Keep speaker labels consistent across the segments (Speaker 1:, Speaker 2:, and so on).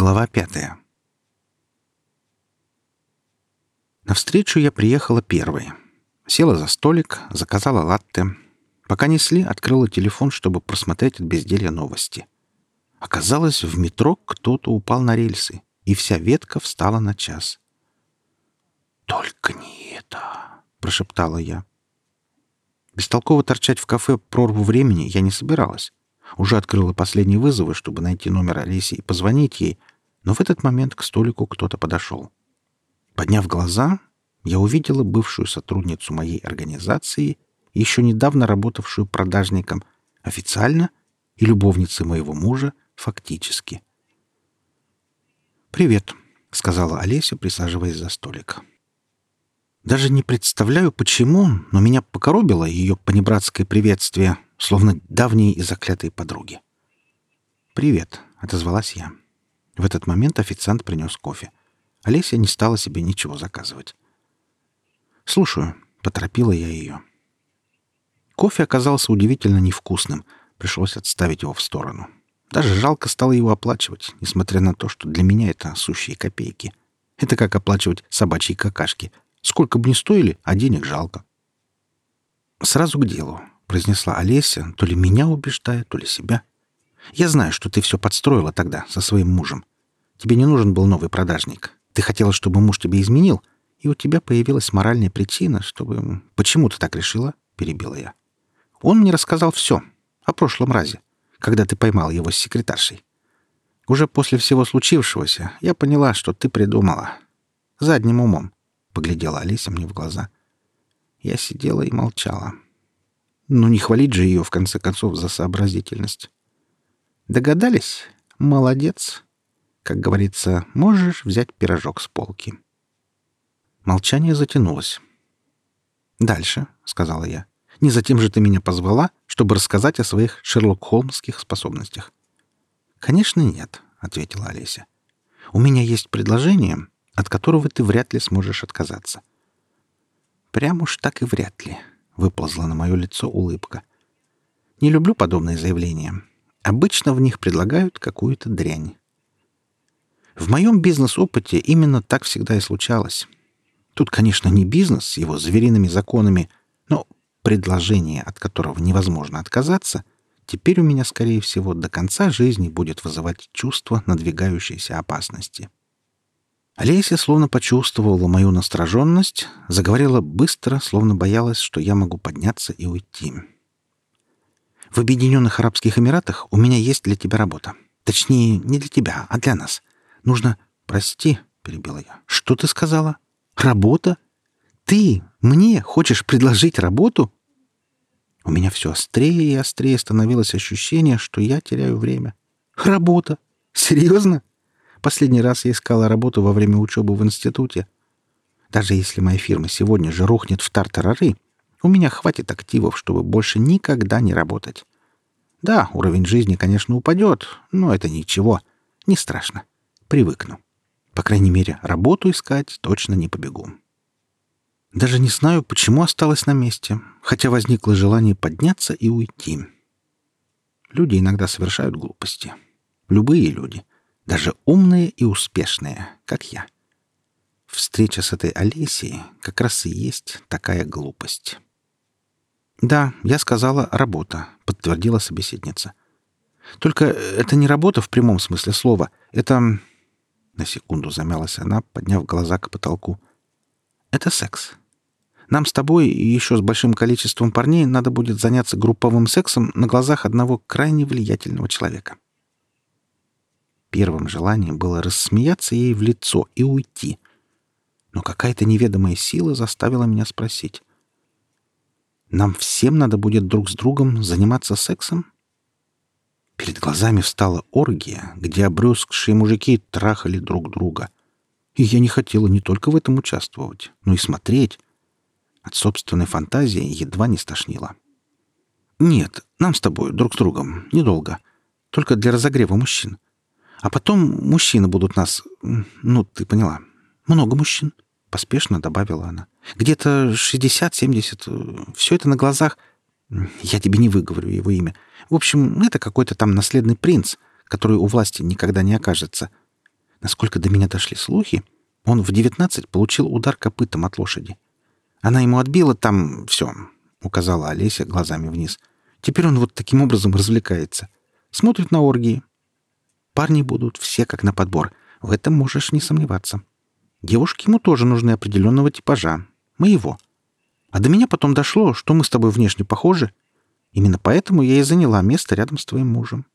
Speaker 1: Глава пятая. На встречу я приехала первой. Села за столик, заказала латте. Пока несли, открыла телефон, чтобы просмотреть от безделья новости. Оказалось, в метро кто-то упал на рельсы, и вся ветка встала на час. «Только не это!» — прошептала я. Бестолково торчать в кафе прорву времени я не собиралась. Уже открыла последние вызовы, чтобы найти номер Олеси и позвонить ей, но в этот момент к столику кто-то подошел. Подняв глаза, я увидела бывшую сотрудницу моей организации, еще недавно работавшую продажником, официально, и любовницей моего мужа фактически. «Привет», — сказала Олеся, присаживаясь за столик. Даже не представляю, почему, но меня покоробило ее понебратское приветствие, словно давние и заклятые подруги. «Привет», — отозвалась я. В этот момент официант принес кофе. Олеся не стала себе ничего заказывать. «Слушаю», — поторопила я ее. Кофе оказался удивительно невкусным. Пришлось отставить его в сторону. Даже жалко стало его оплачивать, несмотря на то, что для меня это сущие копейки. Это как оплачивать собачьи какашки. Сколько бы ни стоили, а денег жалко. «Сразу к делу», — произнесла Олеся, то ли меня убеждая, то ли себя. «Я знаю, что ты все подстроила тогда со своим мужем. Тебе не нужен был новый продажник. Ты хотела, чтобы муж тебя изменил, и у тебя появилась моральная причина, чтобы... Почему ты так решила?» — перебила я. «Он мне рассказал все о прошлом разе, когда ты поймал его с секретаршей. Уже после всего случившегося я поняла, что ты придумала. Задним умом», — поглядела Алиса мне в глаза. Я сидела и молчала. Ну, не хвалить же ее, в конце концов, за сообразительность. «Догадались? Молодец!» Как говорится, можешь взять пирожок с полки. Молчание затянулось. «Дальше», — сказала я. «Не затем же ты меня позвала, чтобы рассказать о своих Шерлок-Холмских способностях». «Конечно, нет», — ответила Олеся. «У меня есть предложение, от которого ты вряд ли сможешь отказаться». «Прям уж так и вряд ли», — выползла на мое лицо улыбка. «Не люблю подобные заявления. Обычно в них предлагают какую-то дрянь. В моем бизнес-опыте именно так всегда и случалось. Тут, конечно, не бизнес с его звериными законами, но предложение, от которого невозможно отказаться, теперь у меня, скорее всего, до конца жизни будет вызывать чувство надвигающейся опасности. Олеся словно почувствовала мою настороженность, заговорила быстро, словно боялась, что я могу подняться и уйти. «В Объединенных Арабских Эмиратах у меня есть для тебя работа. Точнее, не для тебя, а для нас. Нужно... Прости, — перебила я. Что ты сказала? Работа? Ты мне хочешь предложить работу? У меня все острее и острее становилось ощущение, что я теряю время. Работа? Серьезно? Последний раз я искала работу во время учебы в институте. Даже если моя фирма сегодня же рухнет в тартарары, у меня хватит активов, чтобы больше никогда не работать. Да, уровень жизни, конечно, упадет, но это ничего, не страшно привыкну. По крайней мере, работу искать точно не побегу. Даже не знаю, почему осталась на месте, хотя возникло желание подняться и уйти. Люди иногда совершают глупости. Любые люди. Даже умные и успешные, как я. Встреча с этой Олесей как раз и есть такая глупость. «Да, я сказала, работа», — подтвердила собеседница. «Только это не работа в прямом смысле слова. Это на секунду замялась она, подняв глаза к потолку. «Это секс. Нам с тобой и еще с большим количеством парней надо будет заняться групповым сексом на глазах одного крайне влиятельного человека». Первым желанием было рассмеяться ей в лицо и уйти. Но какая-то неведомая сила заставила меня спросить. «Нам всем надо будет друг с другом заниматься сексом?» Перед глазами встала оргия, где обрюзгшие мужики трахали друг друга. И я не хотела не только в этом участвовать, но и смотреть. От собственной фантазии едва не стошнило. «Нет, нам с тобой друг с другом недолго. Только для разогрева мужчин. А потом мужчины будут нас... Ну, ты поняла. Много мужчин», — поспешно добавила она. «Где-то 60-70. Все это на глазах. Я тебе не выговорю его имя. В общем, это какой-то там наследный принц, который у власти никогда не окажется. Насколько до меня дошли слухи, он в девятнадцать получил удар копытом от лошади. Она ему отбила там все, — указала Олеся глазами вниз. Теперь он вот таким образом развлекается. Смотрит на оргии. Парни будут все как на подбор. В этом можешь не сомневаться. Девушки ему тоже нужны определенного типажа. Моего. А до меня потом дошло, что мы с тобой внешне похожи. Именно поэтому я и заняла место рядом с твоим мужем.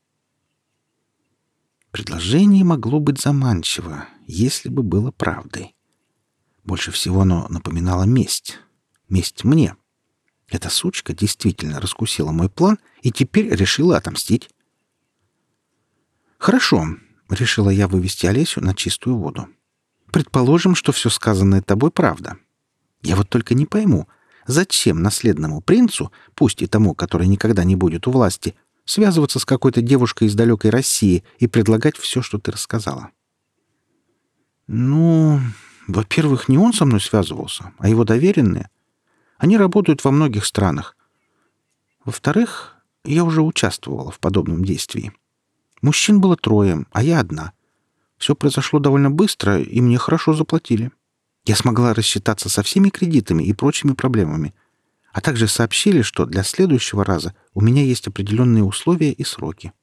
Speaker 1: Предложение могло быть заманчиво, если бы было правдой. Больше всего оно напоминало месть. Месть мне. Эта сучка действительно раскусила мой план и теперь решила отомстить. «Хорошо», — решила я вывести Олесю на чистую воду. «Предположим, что все сказанное тобой правда. Я вот только не пойму, зачем наследному принцу, пусть и тому, который никогда не будет у власти, связываться с какой-то девушкой из далекой России и предлагать все, что ты рассказала?» «Ну, во-первых, не он со мной связывался, а его доверенные. Они работают во многих странах. Во-вторых, я уже участвовала в подобном действии. Мужчин было трое, а я одна. Все произошло довольно быстро, и мне хорошо заплатили. Я смогла рассчитаться со всеми кредитами и прочими проблемами. А также сообщили, что для следующего раза у меня есть определенные условия и сроки.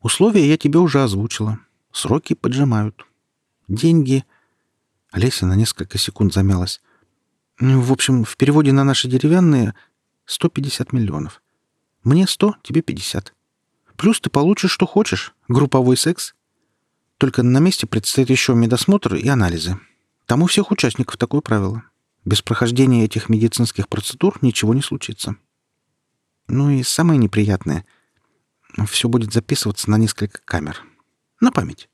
Speaker 1: Условия я тебе уже озвучила. Сроки поджимают. Деньги... Олеся на несколько секунд замялась. Ну, в общем, в переводе на наши деревянные 150 миллионов. Мне 100, тебе 50. Плюс ты получишь, что хочешь. Групповой секс. Только на месте предстоит еще медосмотр и анализы. Там у всех участников такое правило. Без прохождения этих медицинских процедур ничего не случится. Ну и самое неприятное — все будет записываться на несколько камер. На память.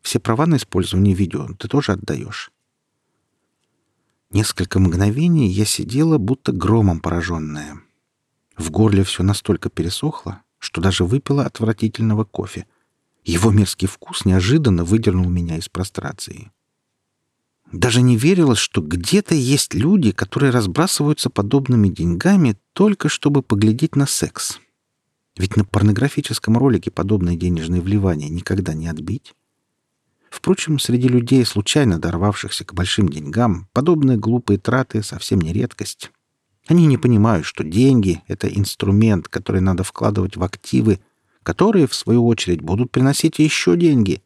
Speaker 1: Все права на использование видео ты тоже отдаешь. Несколько мгновений я сидела, будто громом пораженная. В горле все настолько пересохло, что даже выпила отвратительного кофе. Его мерзкий вкус неожиданно выдернул меня из прострации. Даже не верилось, что где-то есть люди, которые разбрасываются подобными деньгами только чтобы поглядеть на секс. Ведь на порнографическом ролике подобное денежное вливание никогда не отбить. Впрочем, среди людей, случайно дорвавшихся к большим деньгам, подобные глупые траты совсем не редкость. Они не понимают, что деньги — это инструмент, который надо вкладывать в активы, которые, в свою очередь, будут приносить еще деньги.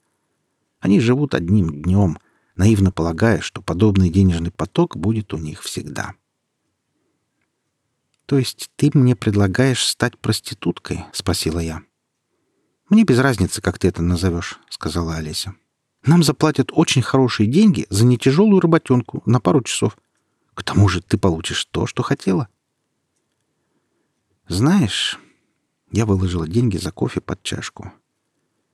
Speaker 1: Они живут одним днем, наивно полагая, что подобный денежный поток будет у них всегда. «То есть ты мне предлагаешь стать проституткой?» — спросила я. «Мне без разницы, как ты это назовешь», — сказала Олеся. Нам заплатят очень хорошие деньги за нетяжелую работенку на пару часов. К тому же ты получишь то, что хотела. Знаешь, я выложила деньги за кофе под чашку.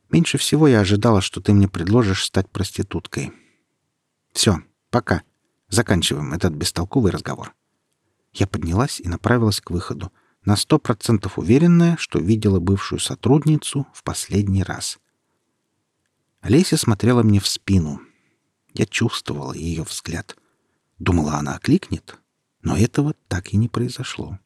Speaker 1: Меньше всего я ожидала, что ты мне предложишь стать проституткой. Все, пока. Заканчиваем этот бестолковый разговор. Я поднялась и направилась к выходу, на сто процентов уверенная, что видела бывшую сотрудницу в последний раз. Олеся смотрела мне в спину. Я чувствовала ее взгляд. Думала, она окликнет, но этого так и не произошло.